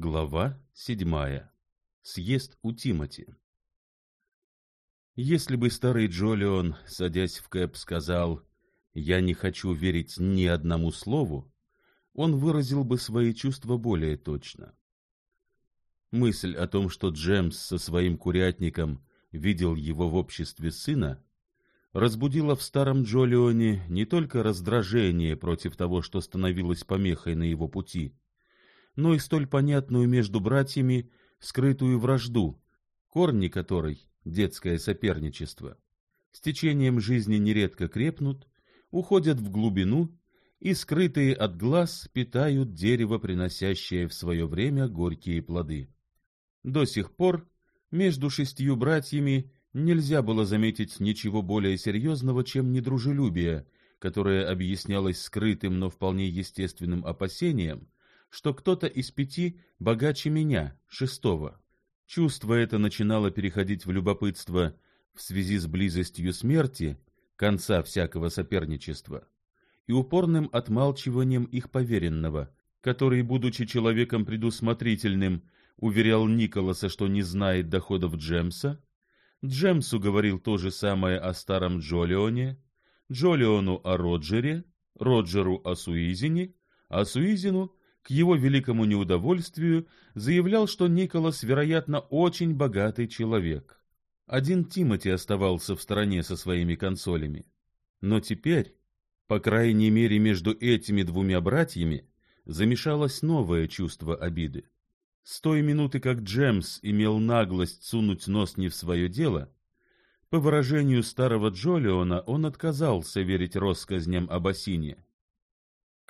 Глава седьмая. Съезд у Тимати. Если бы старый Джолион, садясь в кэп, сказал «Я не хочу верить ни одному слову», он выразил бы свои чувства более точно. Мысль о том, что Джемс со своим курятником видел его в обществе сына, разбудила в старом Джолионе не только раздражение против того, что становилось помехой на его пути, — но и столь понятную между братьями скрытую вражду, корни которой — детское соперничество. С течением жизни нередко крепнут, уходят в глубину и, скрытые от глаз, питают дерево, приносящее в свое время горькие плоды. До сих пор между шестью братьями нельзя было заметить ничего более серьезного, чем недружелюбие, которое объяснялось скрытым, но вполне естественным опасением — что кто-то из пяти богаче меня, шестого. Чувство это начинало переходить в любопытство в связи с близостью смерти, конца всякого соперничества, и упорным отмалчиванием их поверенного, который, будучи человеком предусмотрительным, уверял Николаса, что не знает доходов Джемса, Джемсу говорил то же самое о старом Джолионе, Джолиону о Роджере, Роджеру о Суизине, а Суизину к его великому неудовольствию заявлял, что Николас, вероятно, очень богатый человек. Один Тимати оставался в стороне со своими консолями. Но теперь, по крайней мере, между этими двумя братьями замешалось новое чувство обиды. С той минуты, как Джемс имел наглость сунуть нос не в свое дело, по выражению старого Джолиона он отказался верить россказням об Осине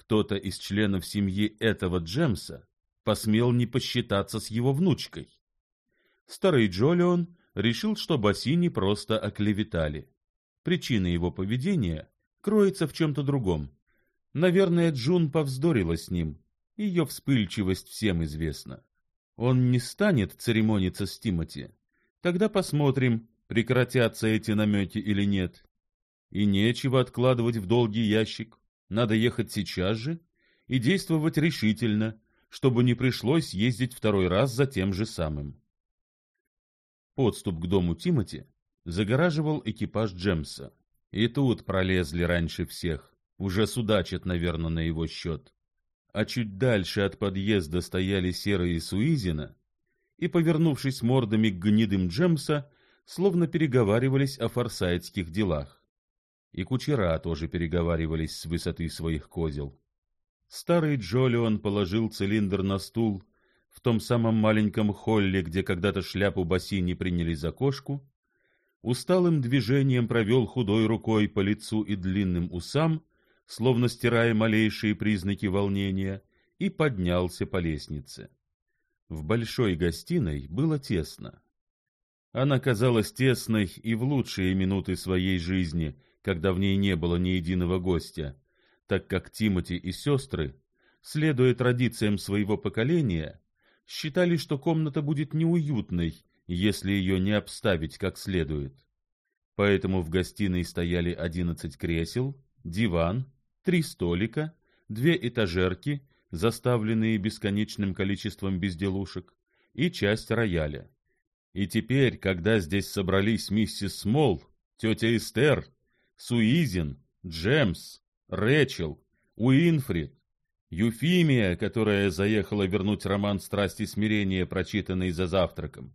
кто-то из членов семьи этого Джемса посмел не посчитаться с его внучкой. Старый Джолион решил, что Бассини просто оклеветали. Причина его поведения кроется в чем-то другом. Наверное, Джун повздорила с ним, ее вспыльчивость всем известна. Он не станет церемониться с Тимоти. Тогда посмотрим, прекратятся эти намеки или нет. И нечего откладывать в долгий ящик. Надо ехать сейчас же и действовать решительно, чтобы не пришлось ездить второй раз за тем же самым. Подступ к дому Тимати загораживал экипаж Джемса. И тут пролезли раньше всех, уже судачат, наверное, на его счет. А чуть дальше от подъезда стояли Серый и Суизина, и, повернувшись мордами к гнидым Джемса, словно переговаривались о форсайтских делах и кучера тоже переговаривались с высоты своих козел. Старый Джолион положил цилиндр на стул в том самом маленьком холле, где когда-то шляпу Бассини приняли за кошку, усталым движением провел худой рукой по лицу и длинным усам, словно стирая малейшие признаки волнения, и поднялся по лестнице. В большой гостиной было тесно. Она казалась тесной и в лучшие минуты своей жизни — когда в ней не было ни единого гостя, так как Тимати и сестры, следуя традициям своего поколения, считали, что комната будет неуютной, если ее не обставить как следует. Поэтому в гостиной стояли одиннадцать кресел, диван, три столика, две этажерки, заставленные бесконечным количеством безделушек, и часть рояля. И теперь, когда здесь собрались миссис Смол, тетя Эстер, Суизин, Джемс, Рэчел, Уинфрид, Юфимия, которая заехала вернуть роман «Страсти смирения», прочитанный за завтраком,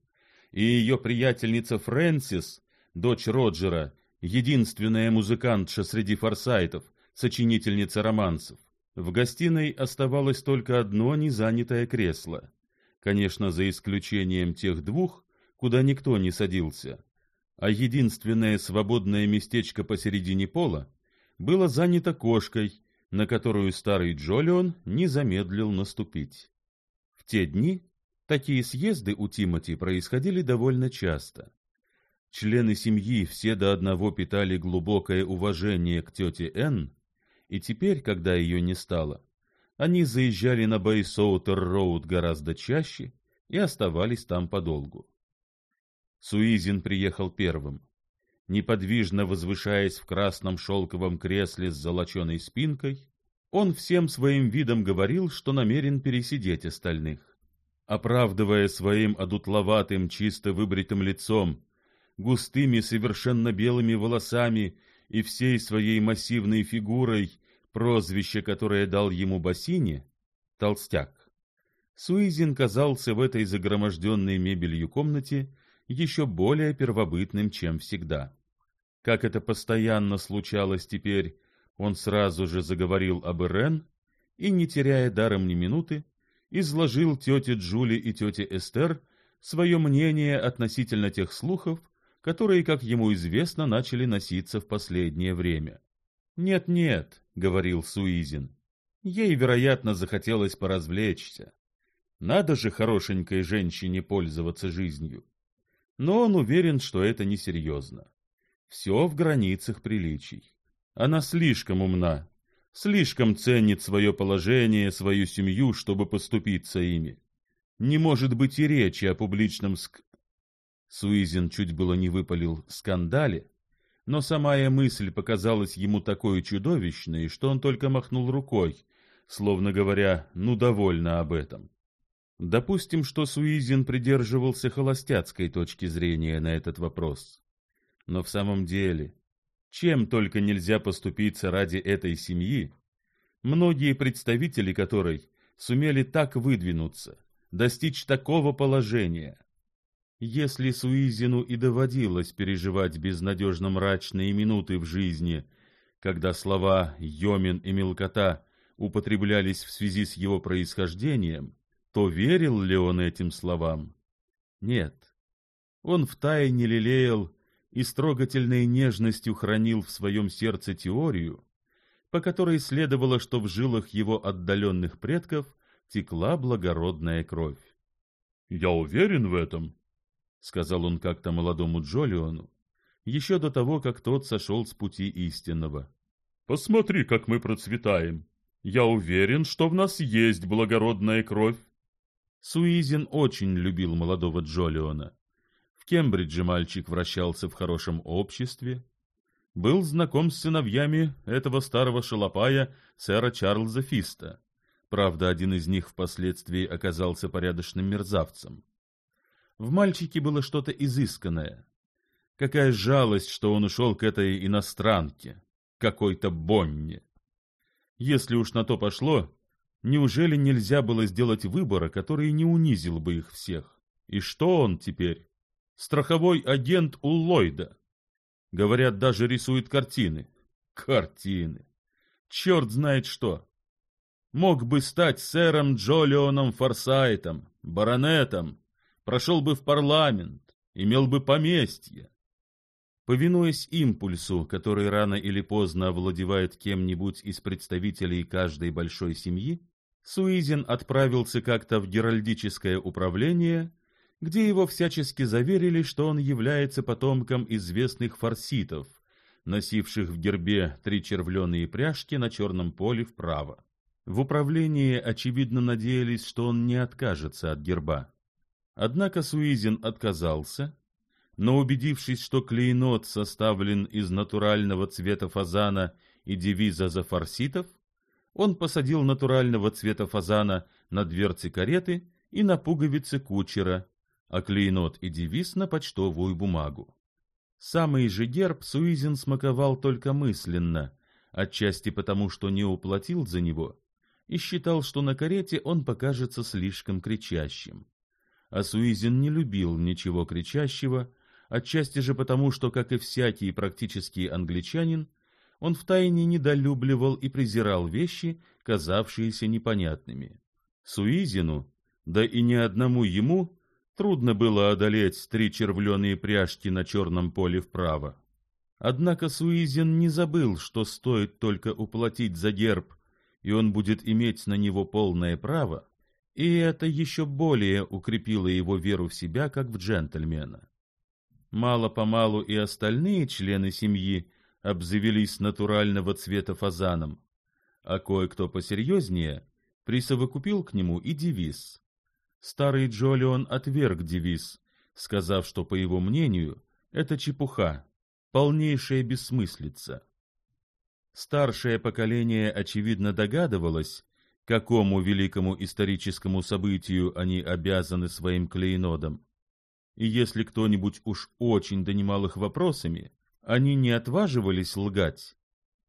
и ее приятельница Фрэнсис, дочь Роджера, единственная музыкантша среди форсайтов, сочинительница романсов. В гостиной оставалось только одно незанятое кресло. Конечно, за исключением тех двух, куда никто не садился а единственное свободное местечко посередине пола было занято кошкой, на которую старый Джолион не замедлил наступить. В те дни такие съезды у Тимати происходили довольно часто. Члены семьи все до одного питали глубокое уважение к тете Энн, и теперь, когда ее не стало, они заезжали на Бейсуотер-Роуд гораздо чаще и оставались там подолгу. Суизин приехал первым. Неподвижно возвышаясь в красном шелковом кресле с золоченой спинкой, он всем своим видом говорил, что намерен пересидеть остальных. Оправдывая своим одутловатым, чисто выбритым лицом, густыми, совершенно белыми волосами и всей своей массивной фигурой прозвище, которое дал ему Бассини, толстяк, Суизин казался в этой загроможденной мебелью комнате еще более первобытным, чем всегда. Как это постоянно случалось теперь, он сразу же заговорил об Ирен и, не теряя даром ни минуты, изложил тете Джули и тете Эстер свое мнение относительно тех слухов, которые, как ему известно, начали носиться в последнее время. «Нет-нет», — говорил Суизин, — «ей, вероятно, захотелось поразвлечься. Надо же хорошенькой женщине пользоваться жизнью но он уверен, что это несерьезно. Все в границах приличий. Она слишком умна, слишком ценит свое положение, свою семью, чтобы поступиться ими. Не может быть и речи о публичном ск... Суизин чуть было не выпалил скандале, но самая мысль показалась ему такой чудовищной, что он только махнул рукой, словно говоря, ну довольна об этом. Допустим, что Суизин придерживался холостяцкой точки зрения на этот вопрос. Но в самом деле, чем только нельзя поступиться ради этой семьи, многие представители которой сумели так выдвинуться, достичь такого положения. Если Суизину и доводилось переживать безнадежно мрачные минуты в жизни, когда слова «йомин» и «мелкота» употреблялись в связи с его происхождением, то верил ли он этим словам. Нет, он втайне лелеял и с трогательной нежностью хранил в своем сердце теорию, по которой следовало, что в жилах его отдаленных предков текла благородная кровь. — Я уверен в этом, — сказал он как-то молодому Джолиону, еще до того, как тот сошел с пути истинного. — Посмотри, как мы процветаем. Я уверен, что в нас есть благородная кровь. Суизин очень любил молодого Джолиона. В Кембридже мальчик вращался в хорошем обществе, был знаком с сыновьями этого старого шалопая сэра Чарльза Фиста. Правда, один из них впоследствии оказался порядочным мерзавцем. В мальчике было что-то изысканное. Какая жалость, что он ушел к этой иностранке, какой-то Бонне. Если уж на то пошло, Неужели нельзя было сделать выбора, который не унизил бы их всех? И что он теперь? Страховой агент у Ллойда. Говорят, даже рисует картины. Картины. Черт знает что. Мог бы стать сэром Джолионом Форсайтом, баронетом, прошел бы в парламент, имел бы поместье. Повинуясь импульсу, который рано или поздно овладевает кем-нибудь из представителей каждой большой семьи, Суизин отправился как-то в Геральдическое управление, где его всячески заверили, что он является потомком известных фарситов, носивших в гербе три червленые пряжки на черном поле вправо. В управлении, очевидно, надеялись, что он не откажется от герба. Однако Суизин отказался, но убедившись, что клейнот составлен из натурального цвета фазана и девиза за зафарситов, он посадил натурального цвета фазана на дверцы кареты и на пуговицы кучера, а клейнот и девиз на почтовую бумагу. Самый же герб Суизин смаковал только мысленно, отчасти потому, что не уплатил за него, и считал, что на карете он покажется слишком кричащим. А Суизин не любил ничего кричащего, отчасти же потому, что, как и всякий практический англичанин, он втайне недолюбливал и презирал вещи, казавшиеся непонятными. Суизину, да и ни одному ему, трудно было одолеть три червленые пряжки на черном поле вправо. Однако Суизин не забыл, что стоит только уплатить за герб, и он будет иметь на него полное право, и это еще более укрепило его веру в себя как в джентльмена. Мало-помалу и остальные члены семьи обзавелись натурального цвета фазаном, а кое-кто посерьезнее присовокупил к нему и девиз. Старый Джолион отверг девиз, сказав, что, по его мнению, это чепуха, полнейшая бессмыслица. Старшее поколение, очевидно, догадывалось, какому великому историческому событию они обязаны своим клейнодом. И если кто-нибудь уж очень донимал их вопросами, они не отваживались лгать.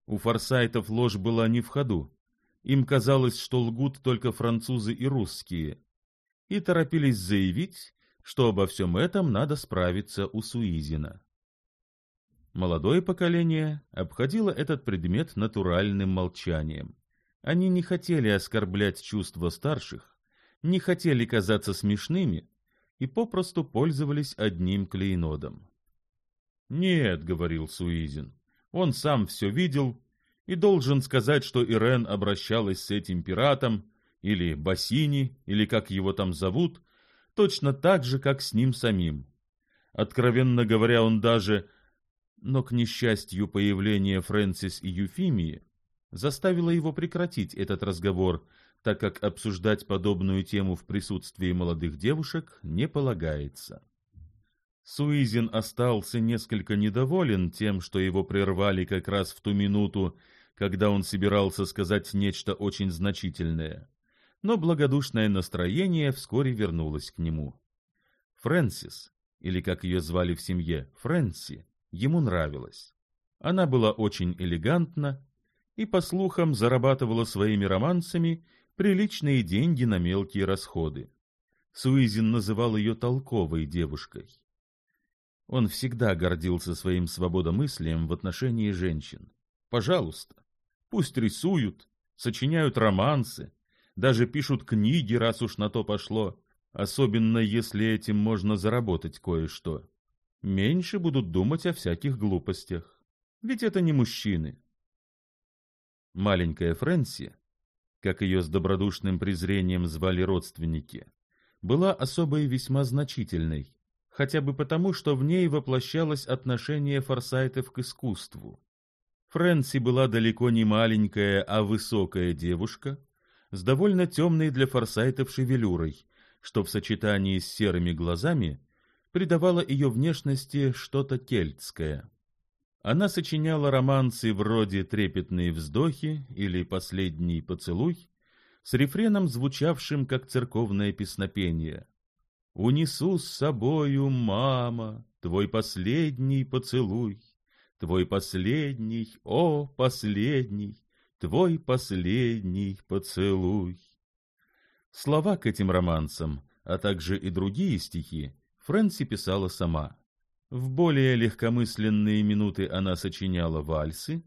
У форсайтов ложь была не в ходу. Им казалось, что лгут только французы и русские. И торопились заявить, что обо всем этом надо справиться у Суизина. Молодое поколение обходило этот предмет натуральным молчанием. Они не хотели оскорблять чувства старших, не хотели казаться смешными и попросту пользовались одним клейнодом. Нет, — говорил Суизин, — он сам все видел и должен сказать, что Ирен обращалась с этим пиратом, или Бассини, или как его там зовут, точно так же, как с ним самим. Откровенно говоря, он даже... Но, к несчастью, появление Фрэнсис и Юфимии заставило его прекратить этот разговор, так как обсуждать подобную тему в присутствии молодых девушек не полагается. Суизин остался несколько недоволен тем, что его прервали как раз в ту минуту, когда он собирался сказать нечто очень значительное. Но благодушное настроение вскоре вернулось к нему. Фрэнсис, или как ее звали в семье, Фрэнси, ему нравилась. Она была очень элегантна и, по слухам, зарабатывала своими романсами приличные деньги на мелкие расходы. Суизин называл ее толковой девушкой. Он всегда гордился своим свободомыслием в отношении женщин. Пожалуйста, пусть рисуют, сочиняют романсы, даже пишут книги, раз уж на то пошло, особенно если этим можно заработать кое-что. Меньше будут думать о всяких глупостях, ведь это не мужчины. Маленькая Фрэнси, как ее с добродушным презрением звали родственники, была особой весьма значительной, хотя бы потому, что в ней воплощалось отношение форсайтов к искусству. Фрэнси была далеко не маленькая, а высокая девушка, с довольно темной для форсайтов шевелюрой, что в сочетании с серыми глазами придавало ее внешности что-то кельтское. Она сочиняла романсы вроде «Трепетные вздохи» или «Последний поцелуй» с рефреном, звучавшим как церковное песнопение – Унесу с собою, мама, твой последний поцелуй, твой последний, о, последний, твой последний поцелуй. Слова к этим романсам, а также и другие стихи, Фрэнси писала сама. В более легкомысленные минуты она сочиняла вальсы,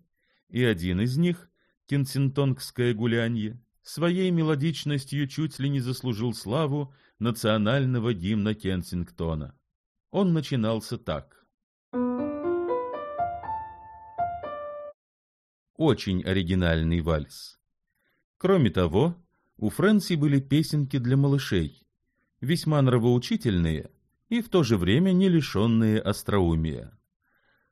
и один из них, кенсинтонгское гулянье, своей мелодичностью чуть ли не заслужил славу национального гимна Кенсингтона. Он начинался так. Очень оригинальный вальс. Кроме того, у Фрэнси были песенки для малышей, весьма нравоучительные и в то же время не лишенные остроумия.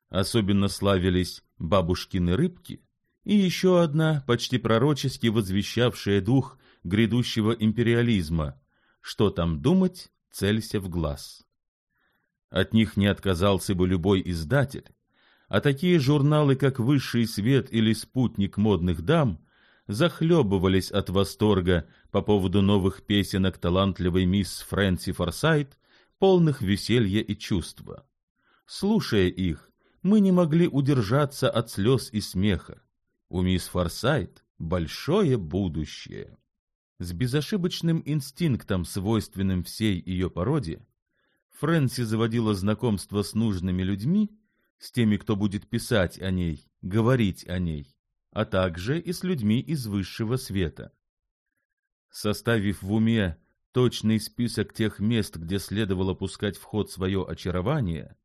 Особенно славились бабушкины рыбки, и еще одна, почти пророчески возвещавшая дух грядущего империализма. Что там думать, целься в глаз. От них не отказался бы любой издатель, а такие журналы, как «Высший свет» или «Спутник модных дам», захлебывались от восторга по поводу новых песенок талантливой мисс Фрэнси Форсайт, полных веселья и чувства. Слушая их, мы не могли удержаться от слез и смеха. У мисс Форсайт большое будущее. С безошибочным инстинктом, свойственным всей ее породе, Фрэнси заводила знакомство с нужными людьми, с теми, кто будет писать о ней, говорить о ней, а также и с людьми из высшего света. Составив в уме точный список тех мест, где следовало пускать в ход свое очарование,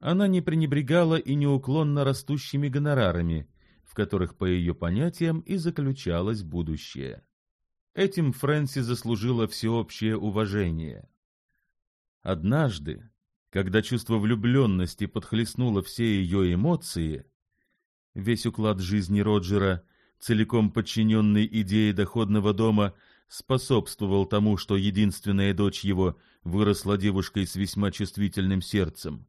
она не пренебрегала и неуклонно растущими гонорарами, в которых, по ее понятиям, и заключалось будущее. Этим Фрэнси заслужила всеобщее уважение. Однажды, когда чувство влюбленности подхлестнуло все ее эмоции, весь уклад жизни Роджера, целиком подчиненный идее доходного дома, способствовал тому, что единственная дочь его выросла девушкой с весьма чувствительным сердцем.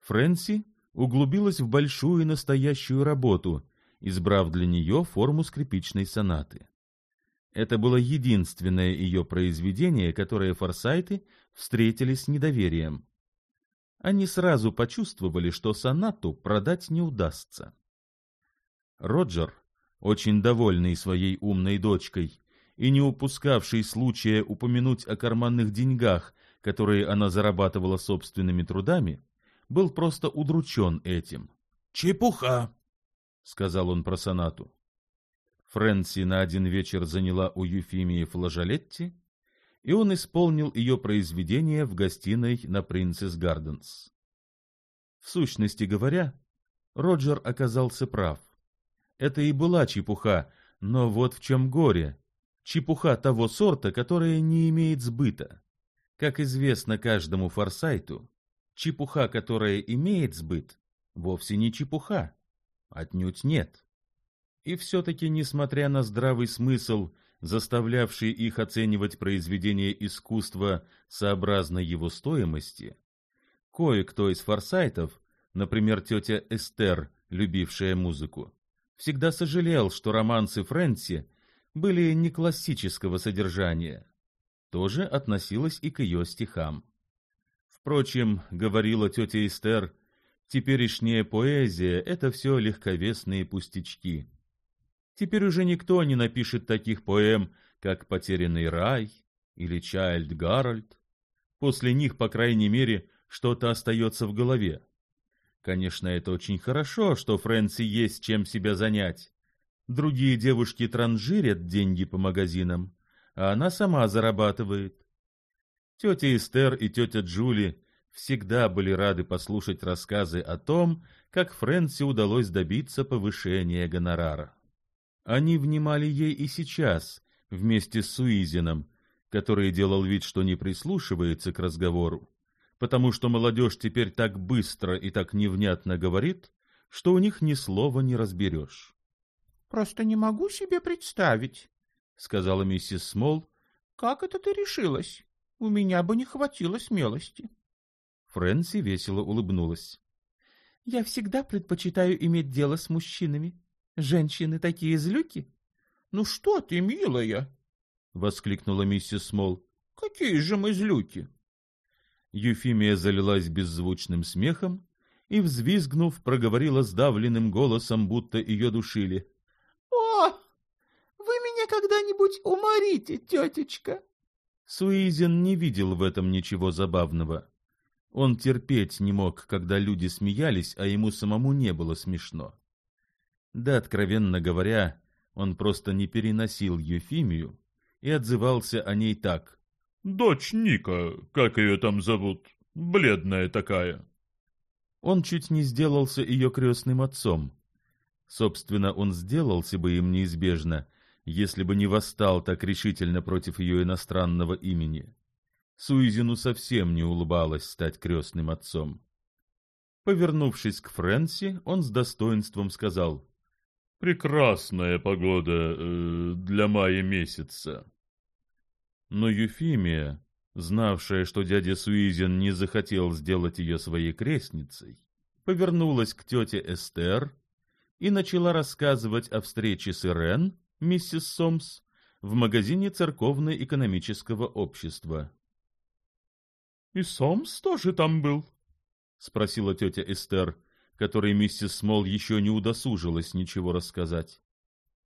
Фрэнси углубилась в большую настоящую работу, избрав для нее форму скрипичной сонаты. Это было единственное ее произведение, которое форсайты встретили с недоверием. Они сразу почувствовали, что сонату продать не удастся. Роджер, очень довольный своей умной дочкой и не упускавший случая упомянуть о карманных деньгах, которые она зарабатывала собственными трудами, был просто удручен этим. «Чепуха!» сказал он про сонату. Фрэнси на один вечер заняла у Юфимии флажолетти, и он исполнил ее произведение в гостиной на Принцесс Гарденс. В сущности говоря, Роджер оказался прав. Это и была чепуха, но вот в чем горе. Чепуха того сорта, которая не имеет сбыта. Как известно каждому форсайту, чепуха, которая имеет сбыт, вовсе не чепуха. Отнюдь нет. И все-таки, несмотря на здравый смысл, заставлявший их оценивать произведение искусства сообразно его стоимости, кое-кто из форсайтов, например, тетя Эстер, любившая музыку, всегда сожалел, что романсы Фрэнси были не классического содержания. Тоже относилось и к ее стихам. Впрочем, говорила тетя Эстер, Теперешняя поэзия — это все легковесные пустячки. Теперь уже никто не напишет таких поэм, как «Потерянный рай» или «Чайльд Гарольд». После них, по крайней мере, что-то остается в голове. Конечно, это очень хорошо, что Фрэнси есть чем себя занять. Другие девушки транжирят деньги по магазинам, а она сама зарабатывает. Тетя Эстер и тетя Джули — всегда были рады послушать рассказы о том, как Фрэнси удалось добиться повышения гонорара. Они внимали ей и сейчас, вместе с Суизином, который делал вид, что не прислушивается к разговору, потому что молодежь теперь так быстро и так невнятно говорит, что у них ни слова не разберешь. — Просто не могу себе представить, — сказала миссис Смол. — Как это ты решилась? У меня бы не хватило смелости. — Фрэнси весело улыбнулась. «Я всегда предпочитаю иметь дело с мужчинами. Женщины такие злюки!» «Ну что ты, милая!» — воскликнула миссис Мол. «Какие же мы злюки!» Юфимия залилась беззвучным смехом и, взвизгнув, проговорила сдавленным голосом, будто ее душили. «О, вы меня когда-нибудь уморите, тетечка!» Суизин не видел в этом ничего забавного. Он терпеть не мог, когда люди смеялись, а ему самому не было смешно. Да, откровенно говоря, он просто не переносил Ефимию и отзывался о ней так. «Дочь Ника, как ее там зовут, бледная такая». Он чуть не сделался ее крестным отцом. Собственно, он сделался бы им неизбежно, если бы не восстал так решительно против ее иностранного имени. Суизину совсем не улыбалось стать крестным отцом. Повернувшись к Фрэнси, он с достоинством сказал «Прекрасная погода э, для мая месяца». Но Юфимия, знавшая, что дядя Суизин не захотел сделать ее своей крестницей, повернулась к тете Эстер и начала рассказывать о встрече с Ирен, миссис Сомс, в магазине церковно-экономического общества. «И сам тоже там был?» — спросила тетя Эстер, которой миссис Смол еще не удосужилась ничего рассказать.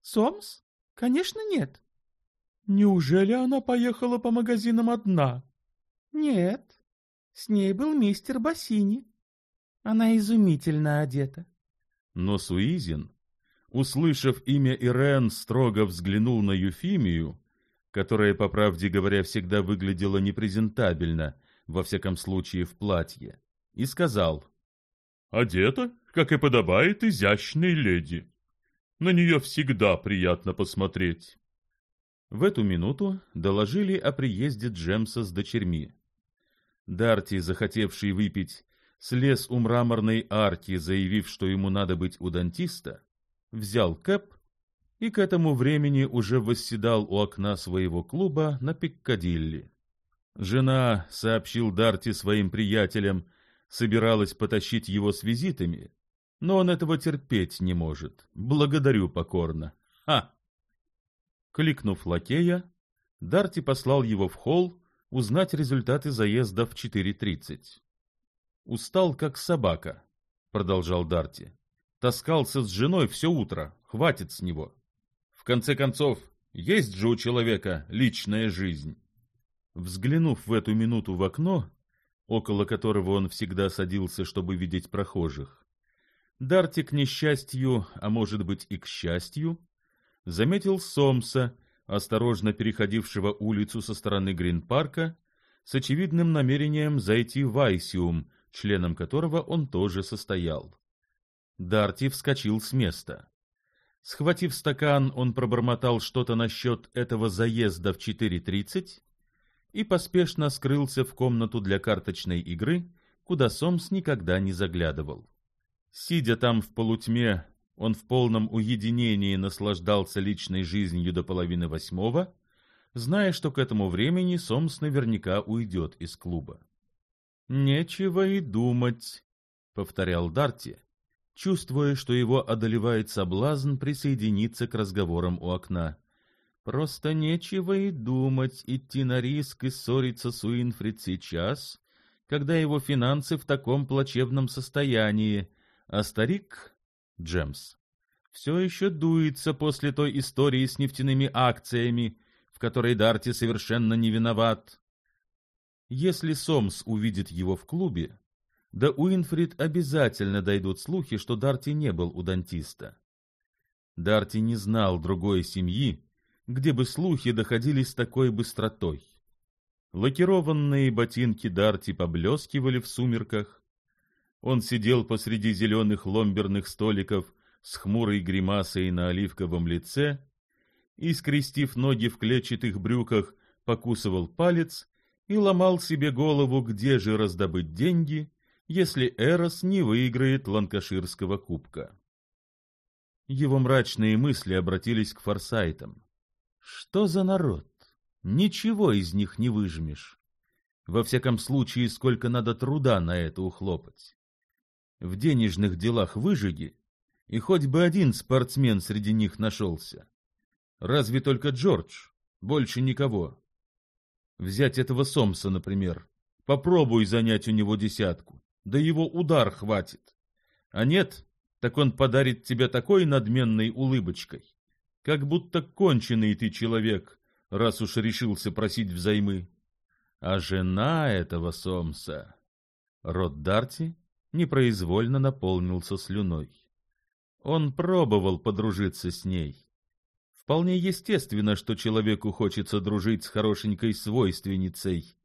«Сомс? Конечно, нет». «Неужели она поехала по магазинам одна?» «Нет. С ней был мистер Бассини. Она изумительно одета». Но Суизин, услышав имя Ирен, строго взглянул на Юфимию, которая, по правде говоря, всегда выглядела непрезентабельно во всяком случае в платье, и сказал «Одета, как и подобает изящной леди. На нее всегда приятно посмотреть». В эту минуту доложили о приезде Джемса с дочерьми. Дарти, захотевший выпить, слез у мраморной арки, заявив, что ему надо быть у дантиста, взял кэп и к этому времени уже восседал у окна своего клуба на Пиккадилли. Жена сообщил Дарти своим приятелям, собиралась потащить его с визитами, но он этого терпеть не может. Благодарю покорно. Ха! Кликнув лакея, Дарти послал его в холл узнать результаты заезда в 4.30. «Устал, как собака», — продолжал Дарти. «Таскался с женой все утро, хватит с него. В конце концов, есть же у человека личная жизнь». Взглянув в эту минуту в окно, около которого он всегда садился, чтобы видеть прохожих, Дарти к несчастью, а может быть и к счастью, заметил Сомса, осторожно переходившего улицу со стороны Грин-парка, с очевидным намерением зайти в Айсиум, членом которого он тоже состоял. Дарти вскочил с места. Схватив стакан, он пробормотал что-то насчет этого заезда в 4.30 и поспешно скрылся в комнату для карточной игры, куда Сомс никогда не заглядывал. Сидя там в полутьме, он в полном уединении наслаждался личной жизнью до половины восьмого, зная, что к этому времени Сомс наверняка уйдет из клуба. «Нечего и думать», — повторял Дарти, чувствуя, что его одолевает соблазн присоединиться к разговорам у окна. Просто нечего и думать идти на риск и ссориться с Уинфрид сейчас, когда его финансы в таком плачевном состоянии, а старик Джемс все еще дуется после той истории с нефтяными акциями, в которой Дарти совершенно не виноват. Если Сомс увидит его в клубе, да Уинфрид обязательно дойдут слухи, что Дарти не был у дантиста. Дарти не знал другой семьи, где бы слухи доходили с такой быстротой. Лакированные ботинки Дарти поблескивали в сумерках. Он сидел посреди зеленых ломберных столиков с хмурой гримасой на оливковом лице и, скрестив ноги в клетчатых брюках, покусывал палец и ломал себе голову, где же раздобыть деньги, если Эрос не выиграет ланкаширского кубка. Его мрачные мысли обратились к форсайтам. Что за народ? Ничего из них не выжмешь. Во всяком случае, сколько надо труда на это ухлопать. В денежных делах выжиги, и хоть бы один спортсмен среди них нашелся. Разве только Джордж, больше никого. Взять этого Сомса, например. Попробуй занять у него десятку, да его удар хватит. А нет, так он подарит тебе такой надменной улыбочкой, как будто конченый ты человек, раз уж решился просить взаймы. А жена этого Сомса... Рот Дарти непроизвольно наполнился слюной. Он пробовал подружиться с ней. Вполне естественно, что человеку хочется дружить с хорошенькой свойственницей,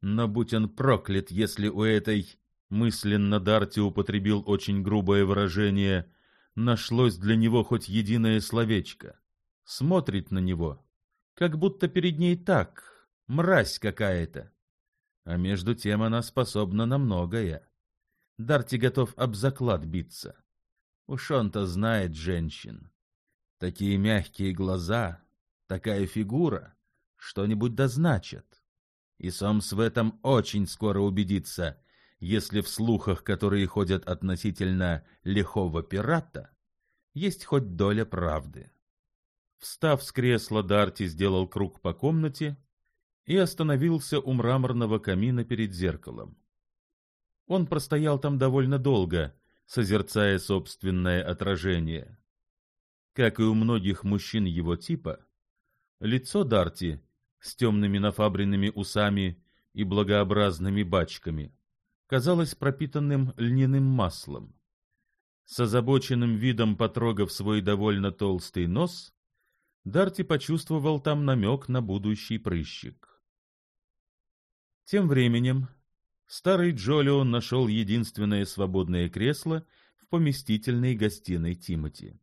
но будь он проклят, если у этой, мысленно Дарти употребил очень грубое выражение, нашлось для него хоть единое словечко — смотрит на него, как будто перед ней так, мразь какая-то. А между тем она способна на многое. Дарти готов об заклад биться. Уж он-то знает женщин. Такие мягкие глаза, такая фигура, что-нибудь дозначат. И Сомс в этом очень скоро убедится, если в слухах, которые ходят относительно лихого пирата, есть хоть доля правды. Встав с кресла, Дарти сделал круг по комнате и остановился у мраморного камина перед зеркалом. Он простоял там довольно долго, созерцая собственное отражение. Как и у многих мужчин его типа, лицо Дарти с темными нафабренными усами и благообразными бачками казалось пропитанным льняным маслом. С озабоченным видом потрогав свой довольно толстый нос, Дарти почувствовал там намек на будущий прыщик. Тем временем старый Джолион нашел единственное свободное кресло в поместительной гостиной Тимати.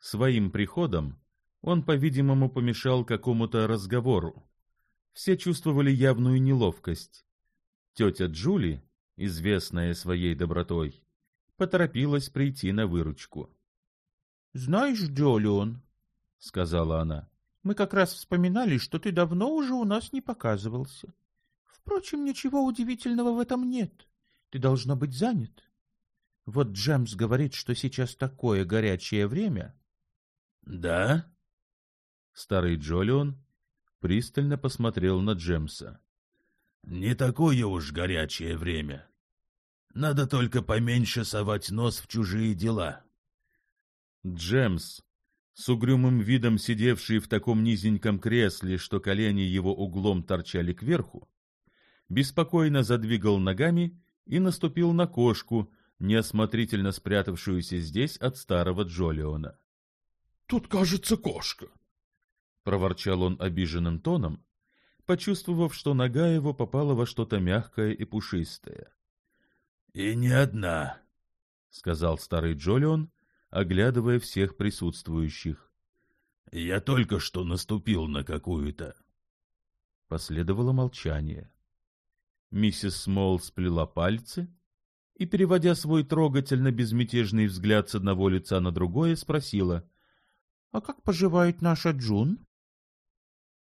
Своим приходом он, по-видимому, помешал какому-то разговору. Все чувствовали явную неловкость. Тетя Джули, известная своей добротой, поторопилась прийти на выручку. — Знаешь, Джолион, — сказала она. «Мы как раз вспоминали, что ты давно уже у нас не показывался. Впрочем, ничего удивительного в этом нет. Ты должно быть занят. Вот Джемс говорит, что сейчас такое горячее время». «Да?» Старый Джолион пристально посмотрел на Джемса. «Не такое уж горячее время. Надо только поменьше совать нос в чужие дела». «Джемс», с угрюмым видом сидевший в таком низеньком кресле, что колени его углом торчали кверху, беспокойно задвигал ногами и наступил на кошку, неосмотрительно спрятавшуюся здесь от старого Джолиона. — Тут, кажется, кошка! — проворчал он обиженным тоном, почувствовав, что нога его попала во что-то мягкое и пушистое. — И не одна, — сказал старый Джолион, — оглядывая всех присутствующих. «Я только что наступил на какую-то». Последовало молчание. Миссис Смол сплела пальцы и, переводя свой трогательно-безмятежный взгляд с одного лица на другое, спросила, «А как поживает наша Джун?»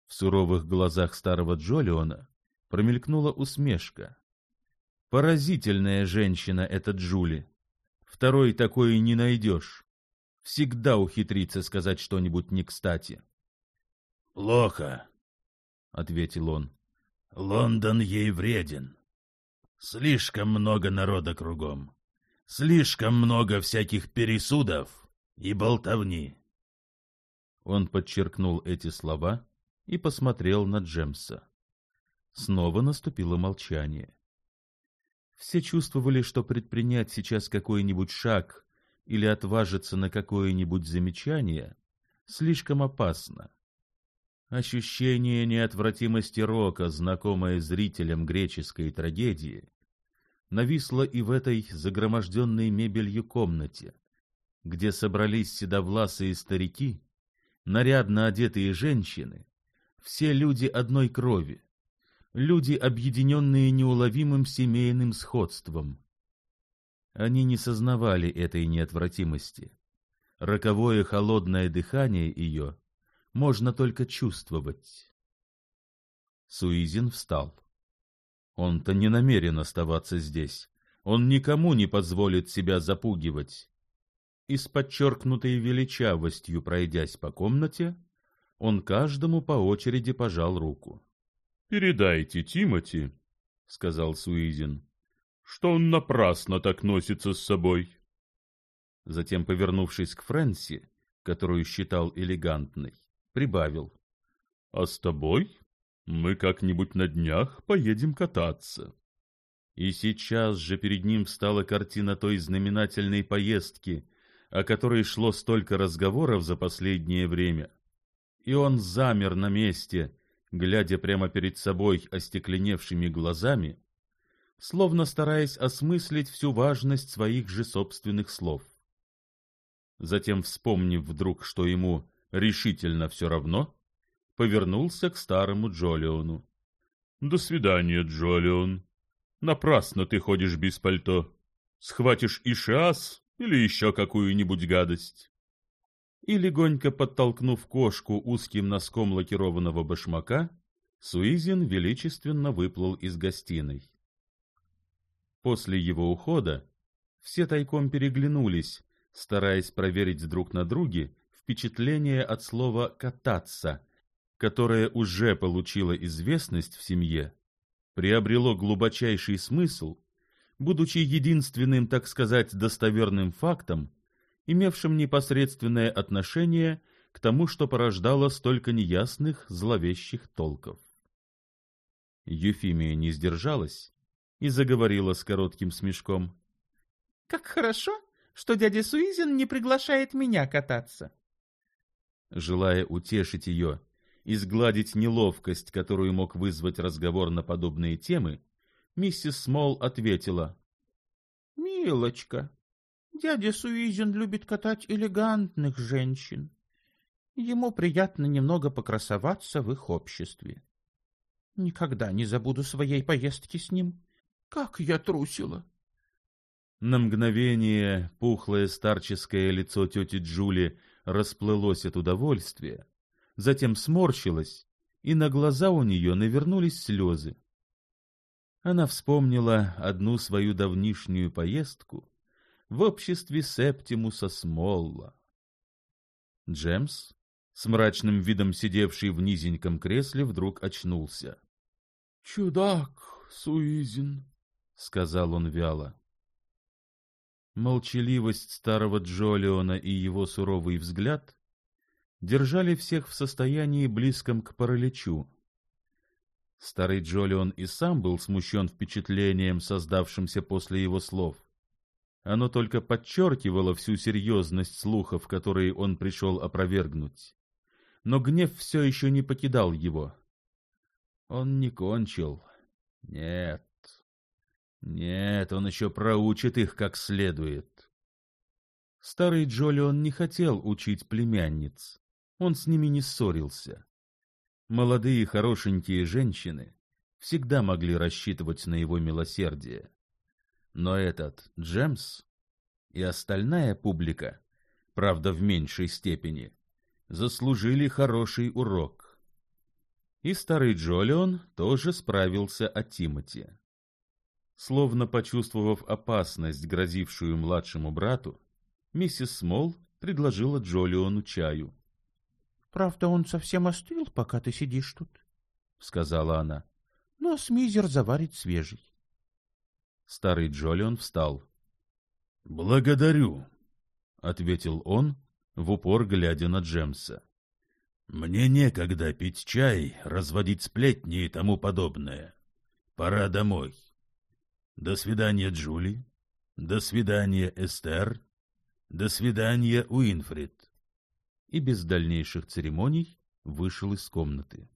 В суровых глазах старого Джолиона промелькнула усмешка. «Поразительная женщина эта Джули!» Второй такой не найдешь. Всегда ухитрится сказать что-нибудь не кстати. — Плохо, — ответил он. — Лондон ей вреден. Слишком много народа кругом. Слишком много всяких пересудов и болтовни. Он подчеркнул эти слова и посмотрел на Джемса. Снова наступило молчание. Все чувствовали, что предпринять сейчас какой-нибудь шаг или отважиться на какое-нибудь замечание слишком опасно. Ощущение неотвратимости рока, знакомое зрителям греческой трагедии, нависло и в этой загроможденной мебелью комнате, где собрались седовласые старики, нарядно одетые женщины, все люди одной крови, люди, объединенные неуловимым семейным сходством. Они не сознавали этой неотвратимости. Роковое холодное дыхание ее можно только чувствовать. Суизин встал. Он-то не намерен оставаться здесь. Он никому не позволит себя запугивать. И с подчеркнутой величавостью, пройдясь по комнате, он каждому по очереди пожал руку. «Передайте Тимати», — сказал Суизин, — «что он напрасно так носится с собой». Затем, повернувшись к Фрэнси, которую считал элегантной, прибавил. «А с тобой мы как-нибудь на днях поедем кататься». И сейчас же перед ним встала картина той знаменательной поездки, о которой шло столько разговоров за последнее время. И он замер на месте, глядя прямо перед собой остекленевшими глазами, словно стараясь осмыслить всю важность своих же собственных слов. Затем, вспомнив вдруг, что ему решительно все равно, повернулся к старому Джолиону. — До свидания, Джолион. Напрасно ты ходишь без пальто. Схватишь и шас или еще какую-нибудь гадость и легонько подтолкнув кошку узким носком лакированного башмака, Суизин величественно выплыл из гостиной. После его ухода все тайком переглянулись, стараясь проверить друг на друге впечатление от слова «кататься», которое уже получило известность в семье, приобрело глубочайший смысл, будучи единственным, так сказать, достоверным фактом, имевшим непосредственное отношение к тому, что порождало столько неясных, зловещих толков. Юфимия не сдержалась и заговорила с коротким смешком. — Как хорошо, что дядя Суизин не приглашает меня кататься. Желая утешить ее и сгладить неловкость, которую мог вызвать разговор на подобные темы, миссис Смол ответила. — Милочка, Дядя Суизин любит катать элегантных женщин. Ему приятно немного покрасоваться в их обществе. Никогда не забуду своей поездки с ним. Как я трусила! На мгновение пухлое старческое лицо тети Джули расплылось от удовольствия, затем сморщилось, и на глаза у нее навернулись слезы. Она вспомнила одну свою давнишнюю поездку, в обществе Септимуса Смолла. Джемс, с мрачным видом сидевший в низеньком кресле, вдруг очнулся. — Чудак, Суизин, — сказал он вяло. Молчаливость старого Джолиона и его суровый взгляд держали всех в состоянии близком к параличу. Старый Джолион и сам был смущен впечатлением, создавшимся после его слов — оно только подчеркивало всю серьезность слухов, которые он пришел опровергнуть. Но гнев все еще не покидал его. Он не кончил. Нет. Нет, он еще проучит их как следует. Старый Джолион не хотел учить племянниц. Он с ними не ссорился. Молодые хорошенькие женщины всегда могли рассчитывать на его милосердие. Но этот Джемс и остальная публика, правда в меньшей степени, заслужили хороший урок. И старый Джолион тоже справился о Тимати. Словно почувствовав опасность, грозившую младшему брату, миссис Смол предложила Джолиону чаю. — Правда, он совсем остыл, пока ты сидишь тут, — сказала она. — Но смизер заварит свежий. Старый Джолион встал. «Благодарю», — ответил он, в упор глядя на Джемса. «Мне некогда пить чай, разводить сплетни и тому подобное. Пора домой. До свидания, Джули. До свидания, Эстер. До свидания, Уинфрид». И без дальнейших церемоний вышел из комнаты.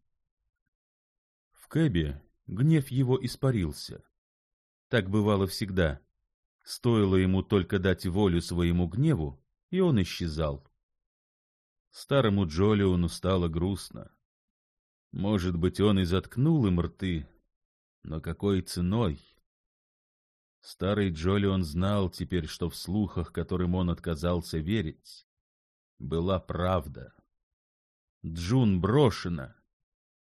В Кэбе гнев его испарился. Так бывало всегда. Стоило ему только дать волю своему гневу, и он исчезал. Старому Джолиону стало грустно. Может быть, он и заткнул им рты, но какой ценой? Старый Джолион знал теперь, что в слухах, которым он отказался верить, была правда. Джун брошена,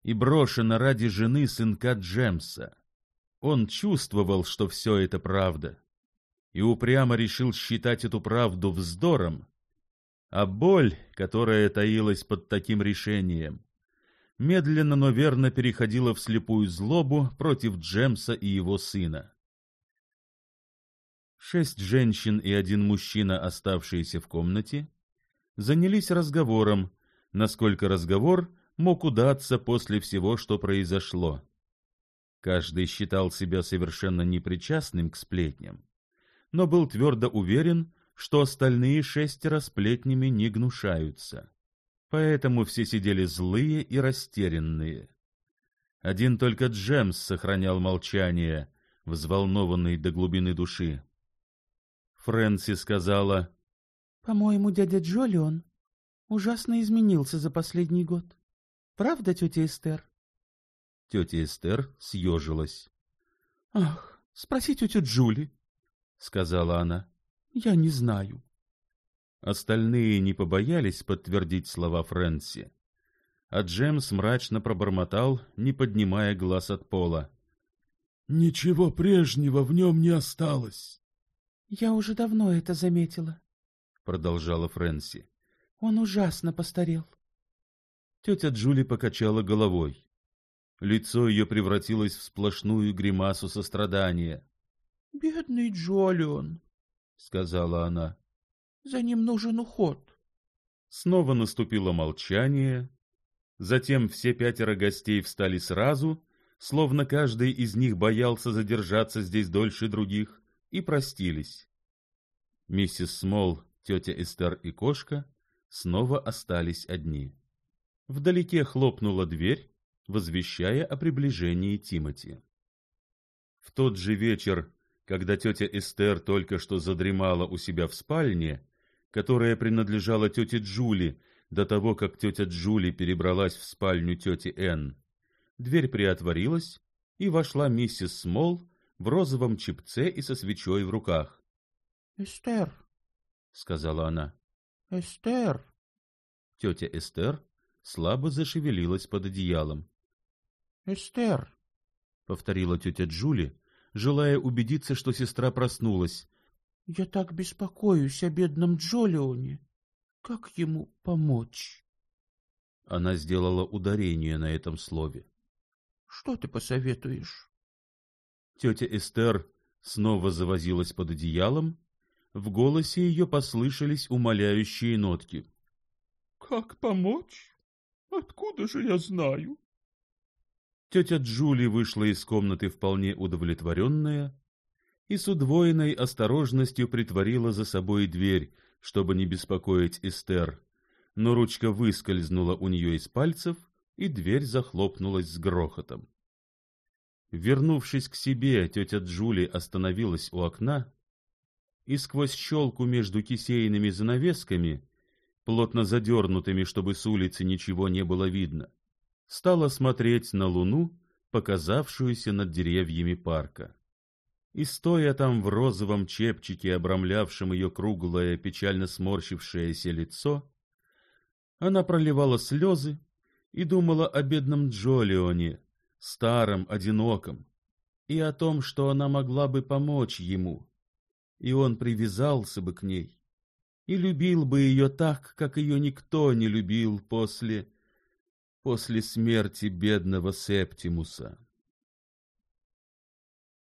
и брошена ради жены сынка Джемса. Он чувствовал, что все это правда, и упрямо решил считать эту правду вздором, а боль, которая таилась под таким решением, медленно, но верно переходила в слепую злобу против Джемса и его сына. Шесть женщин и один мужчина, оставшиеся в комнате, занялись разговором, насколько разговор мог удаться после всего, что произошло. Каждый считал себя совершенно непричастным к сплетням, но был твердо уверен, что остальные шестеро сплетнями не гнушаются. Поэтому все сидели злые и растерянные. Один только Джемс сохранял молчание, взволнованный до глубины души. Фрэнси сказала, «По-моему, дядя Джолион ужасно изменился за последний год. Правда, тетя Эстер?» Тетя Эстер съежилась. — Ах, спроси тетю Джули, — сказала она. — Я не знаю. Остальные не побоялись подтвердить слова Фрэнси. А Джемс мрачно пробормотал, не поднимая глаз от пола. — Ничего прежнего в нем не осталось. — Я уже давно это заметила, — продолжала Фрэнси. — Он ужасно постарел. Тетя Джули покачала головой. Лицо ее превратилось в сплошную гримасу сострадания. — Бедный Джолион, — сказала она, — за ним нужен уход. Снова наступило молчание. Затем все пятеро гостей встали сразу, словно каждый из них боялся задержаться здесь дольше других, и простились. Миссис Смол, тетя Эстер и кошка снова остались одни. Вдалеке хлопнула дверь, возвещая о приближении Тимати. В тот же вечер, когда тетя Эстер только что задремала у себя в спальне, которая принадлежала тете Джули до того, как тетя Джули перебралась в спальню тети Энн, дверь приотворилась, и вошла миссис Смол в розовом чипце и со свечой в руках. — Эстер, — сказала она. — Эстер. Тетя Эстер слабо зашевелилась под одеялом эстер повторила тетя джули желая убедиться что сестра проснулась я так беспокоюсь о бедном джолионе. Как ему помочь? Она сделала ударение на этом слове что ты посоветуешь? Тетя эстер снова завозилась под одеялом. В голосе ее послышались умоляющие нотки как помочь? Откуда же я знаю? Тетя Джули вышла из комнаты вполне удовлетворенная и с удвоенной осторожностью притворила за собой дверь, чтобы не беспокоить Эстер, но ручка выскользнула у нее из пальцев, и дверь захлопнулась с грохотом. Вернувшись к себе, тетя Джули остановилась у окна и сквозь щелку между кисейными занавесками, плотно задернутыми, чтобы с улицы ничего не было видно, стала смотреть на луну, показавшуюся над деревьями парка. И стоя там в розовом чепчике, обрамлявшем ее круглое, печально сморщившееся лицо, она проливала слезы и думала о бедном Джолионе, старом, одиноком, и о том, что она могла бы помочь ему, и он привязался бы к ней, и любил бы ее так, как ее никто не любил после после смерти бедного Септимуса.